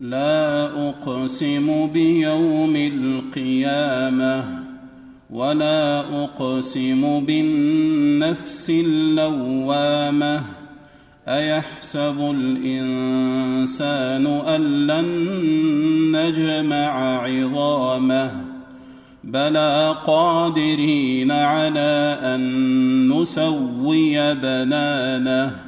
لا أقسم بيوم القيامة ولا أقسم بالنفس اللوامة أيحسب الإنسان أن لن نجمع عظامه بلى قادرين على أن نسوي بنانه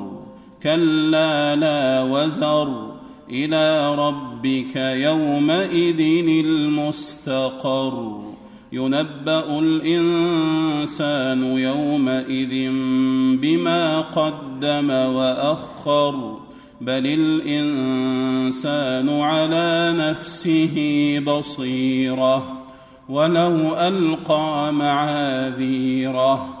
كلا لا وزر إلى ربك يومئذ المستقر. ينبأ الإنسان يومئذ بما قدم وأخر بل الإنسان على نفسه بصيرة ولو ألقى معاذيره.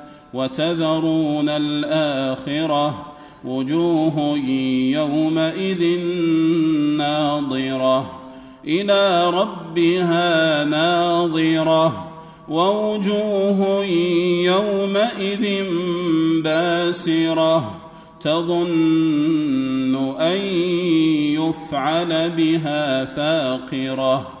وتذرون الآخرة وجوه يومئذ ناظرة. إلى ربها ناظرة. ووجوه يومئذ باسرة. تظن أن يفعل بها فاقرة.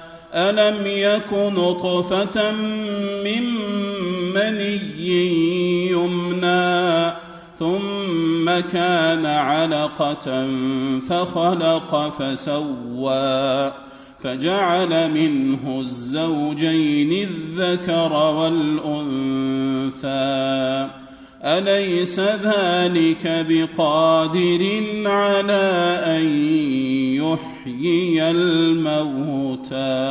ألم يك نطفه من مني يمنى ثم كان علقة فخلق فسوى فجعل منه الزوجين الذكر والأنثى أليس ذلك بقادر على أن يحيي الموتى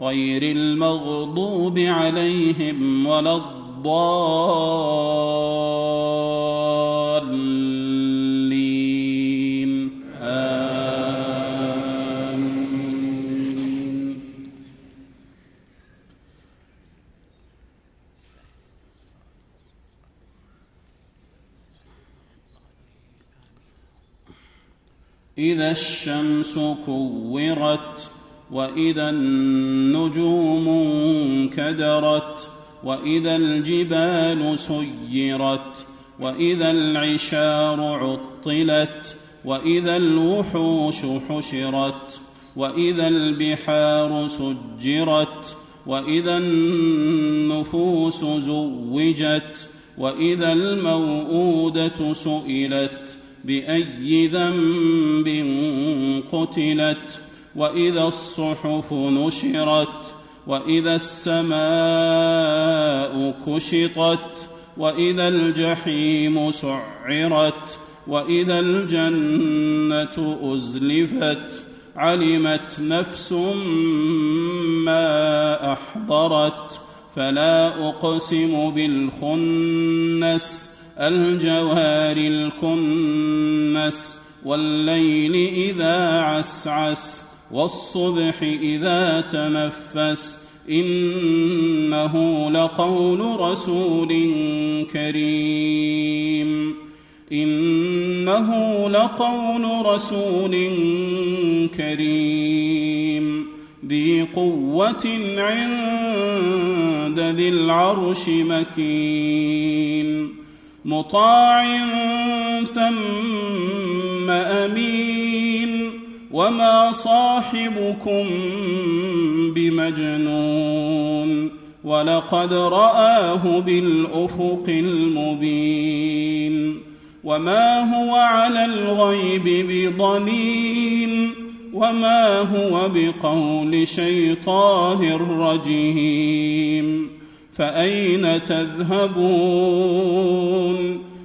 غير المغضوب عليهم ولا الضالين. آمين. إذا الشمس كورت وإذا النجوم انكدرت وإذا الجبال سيرت وإذا العشار عطلت وإذا الوحوش حشرت وإذا البحار سجرت وإذا النفوس زوجت وإذا الموءودة سئلت بأي ذنب قتلت؟ وإذا الصحف نشرت وإذا السماء كشطت وإذا الجحيم سعرت وإذا الجنة أزلفت علمت نفس ما أحضرت. فلا أقسم بالخنس الجوار الكنس والليل إذا عسعس. والصبح إذا تنفس إنه لقول رسول كريم. إنه لقول رسول كريم. ذي قوة عند ذي العرش مكين. مطاع ثم أمين. وما صاحبكم بمجنون ولقد راه بالافق المبين وما هو على الغيب بضنين وما هو بقول شيطان رجيم فاين تذهبون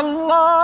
الله اكبر الله